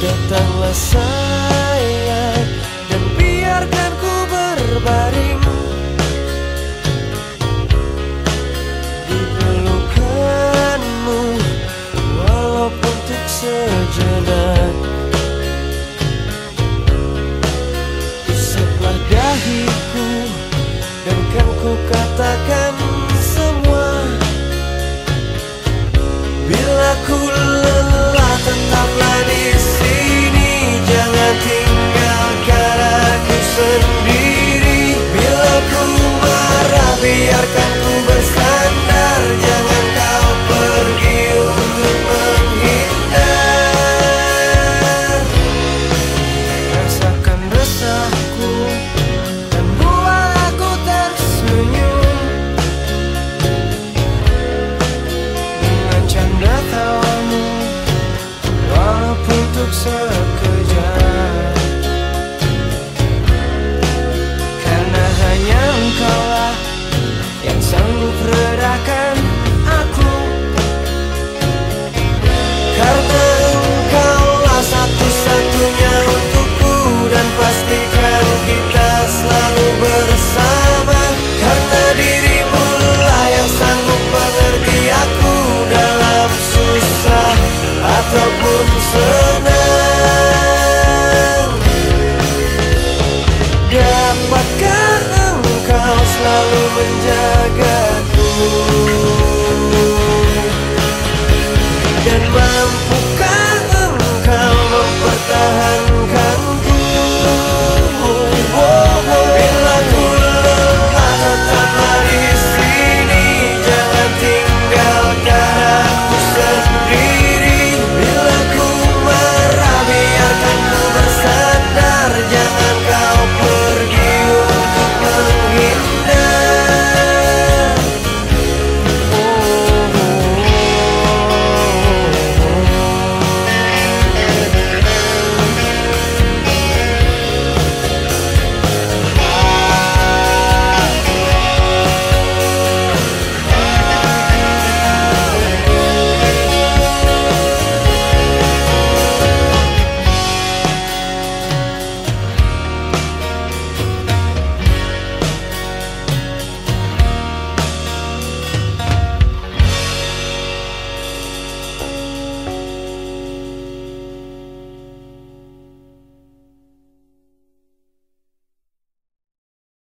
Datanglah sayang Dan biarkan ku berbaring. Di pelukanmu Walaupun untuk sejenak. Usaplah dahiku Dan kan ku katakan Yang sanggup redakan aku. Karena engkaulah satu-satunya untukku Dan pastikan kita selalu bersama. Karena dirimu lah yang sanggup mengerti aku Dalam susah ataupun senang. Dapatkah engkau selalu menjagaku